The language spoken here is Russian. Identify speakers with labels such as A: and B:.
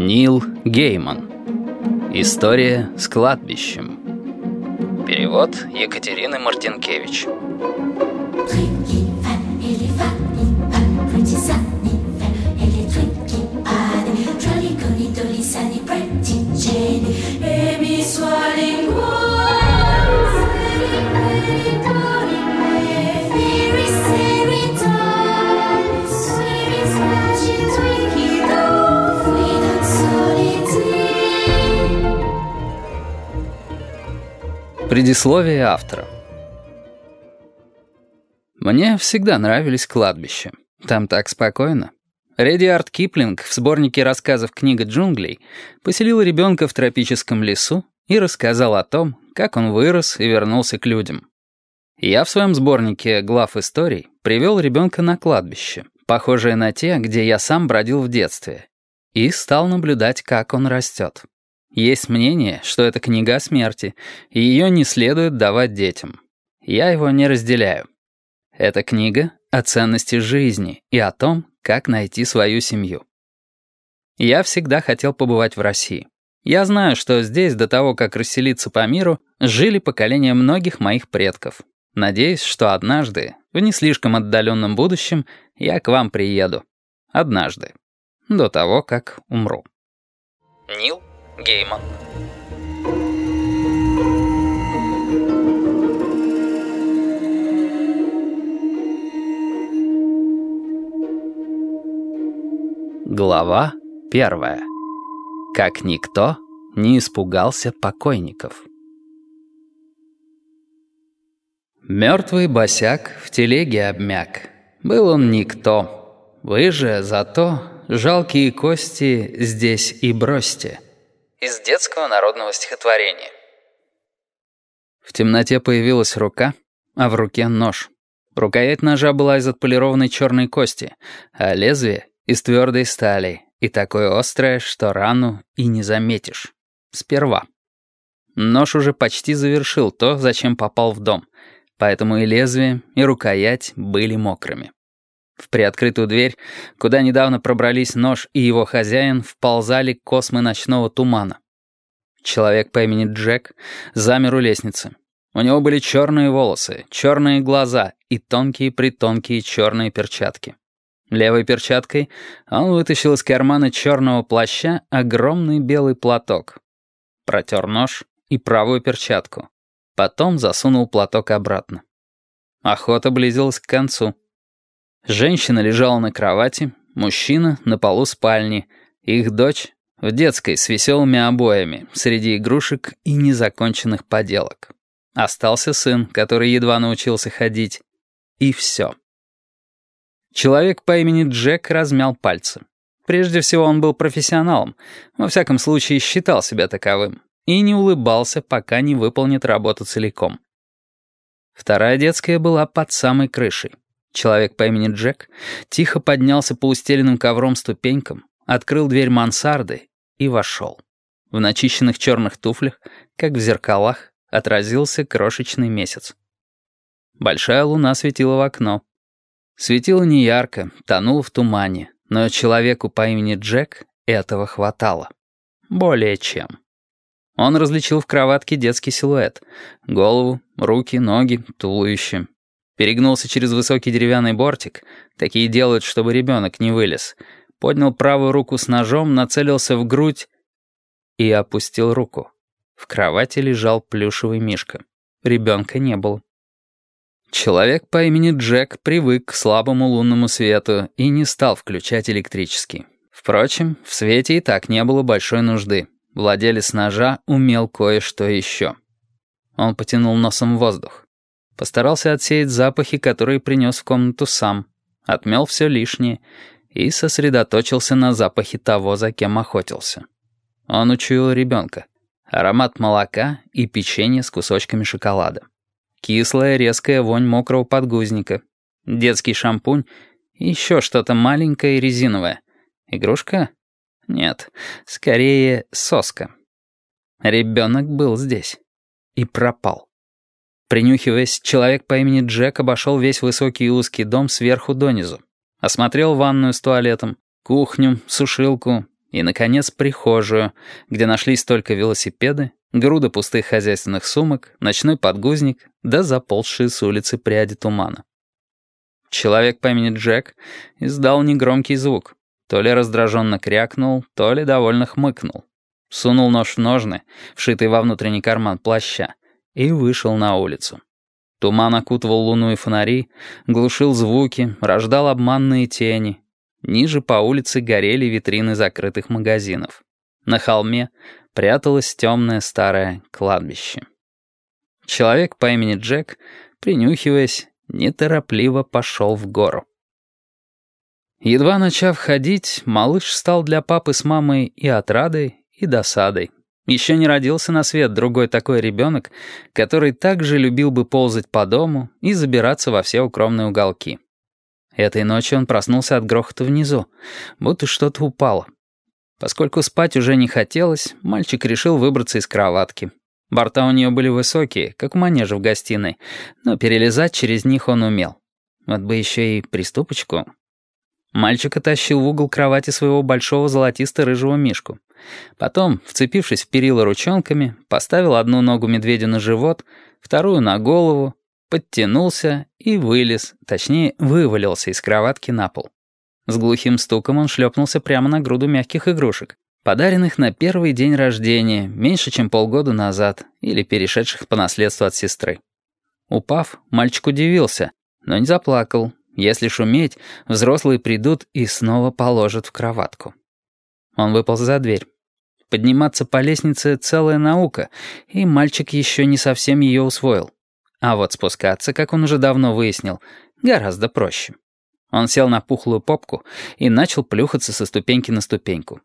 A: Нил Гейман. История с кладбищем. Перевод Екатерины Мартинкевич. Предисловие автора. Мне всегда нравились кладбища. Там так спокойно. Редиард Киплинг в сборнике рассказов «Книга джунглей» поселил ребенка в тропическом лесу и рассказал о том, как он вырос и вернулся к людям. Я в своем сборнике глав историй привел ребенка на кладбище, похожее на те, где я сам бродил в детстве, и стал наблюдать, как он растет. Есть мнение, что это книга о смерти, и ее не следует давать детям. Я его не разделяю. Это книга о ценности жизни и о том, как найти свою семью. Я всегда хотел побывать в России. Я знаю, что здесь, до того, как расселиться по миру, жили поколения многих моих предков. Надеюсь, что однажды, в не слишком отдаленном будущем, я к вам приеду. Однажды. До того, как умру. Нил Гейман. Глава первая. Как никто не испугался покойников. Мертвый босяк в телеге обмяк. Был он никто. Вы же зато жалкие кости здесь и бросьте
B: из детского народного стихотворения.
A: В темноте появилась рука, а в руке нож. Рукоять ножа была из отполированной черной кости, а лезвие — из твердой стали, и такое острое, что рану и не заметишь. Сперва. Нож уже почти завершил то, зачем попал в дом, поэтому и лезвие, и рукоять были мокрыми. В приоткрытую дверь, куда недавно пробрались нож и его хозяин, вползали космы ночного тумана. Человек по имени Джек замер у лестницы. У него были черные волосы, черные глаза и тонкие-притонкие черные перчатки. Левой перчаткой он вытащил из кармана черного плаща огромный белый платок. Протер нож и правую перчатку. Потом засунул платок обратно. Охота близилась к концу. Женщина лежала на кровати, мужчина на полу спальни, их дочь в детской с веселыми обоями, среди игрушек и незаконченных поделок. Остался сын, который едва научился ходить. И все. Человек по имени Джек размял пальцы. Прежде всего он был профессионалом, во всяком случае считал себя таковым, и не улыбался, пока не выполнит работу целиком. Вторая детская была под самой крышей. Человек по имени Джек тихо поднялся по устеленным ковром ступенькам, открыл дверь мансарды и вошел. В начищенных черных туфлях, как в зеркалах, отразился крошечный месяц. Большая луна светила в окно. Светила неярко, тонула в тумане, но человеку по имени Джек этого хватало. Более чем. Он различил в кроватке детский силуэт. Голову, руки, ноги, туловище перегнулся через высокий деревянный бортик, такие делают, чтобы ребенок не вылез, поднял правую руку с ножом, нацелился в грудь и опустил руку. В кровати лежал плюшевый мишка. Ребенка не было. Человек по имени Джек привык к слабому лунному свету и не стал включать электрический. Впрочем, в свете и так не было большой нужды. Владелец ножа умел кое-что еще. Он потянул носом воздух. Постарался отсеять запахи, которые принес в комнату сам, отмел все лишнее и сосредоточился на запахе того, за кем охотился. Он учуял ребенка. Аромат молока и печенье с кусочками шоколада. Кислая резкая вонь мокрого подгузника. Детский шампунь еще что-то маленькое и резиновое. Игрушка? Нет, скорее соска. Ребенок был здесь. И пропал. Принюхиваясь, человек по имени Джек обошел весь высокий и узкий дом сверху донизу. Осмотрел ванную с туалетом, кухню, сушилку, И, наконец, прихожую, где нашлись только велосипеды, груда пустых хозяйственных сумок, ночной подгузник, да заползшие с улицы пряди тумана. Человек по имени Джек издал негромкий звук. То ли раздраженно крякнул, то ли довольно хмыкнул. Сунул нож в ножны, вшитый во внутренний карман плаща, и вышел на улицу. Туман окутывал луну и фонари, глушил звуки, рождал обманные тени. Ниже по улице горели витрины закрытых магазинов. На холме пряталось темное старое кладбище. Человек по имени Джек, принюхиваясь, неторопливо пошел в гору. Едва начав ходить, малыш стал для папы с мамой и отрадой, и досадой. Еще не родился на свет другой такой ребенок, который также любил бы ползать по дому и забираться во все укромные уголки. Этой ночью он проснулся от грохота внизу, будто что-то упало. Поскольку спать уже не хотелось, мальчик решил выбраться из кроватки. Борта у нее были высокие, как у манежа в гостиной, но перелезать через них он умел. Вот бы еще и приступочку. Мальчик оттащил в угол кровати своего большого золотисто-рыжего мишку. Потом, вцепившись в перила ручонками, поставил одну ногу медведю на живот, вторую на голову, подтянулся и вылез, точнее, вывалился из кроватки на пол. С глухим стуком он шлепнулся прямо на груду мягких игрушек, подаренных на первый день рождения, меньше чем полгода назад, или перешедших по наследству от сестры. Упав, мальчик удивился, но не заплакал. Если шуметь, взрослые придут и снова положат в кроватку. Он выполз за дверь. Подниматься по лестнице — целая наука, и мальчик еще не совсем ее усвоил. А вот спускаться, как он уже давно выяснил, гораздо проще. Он сел на пухлую попку и начал плюхаться со ступеньки на ступеньку.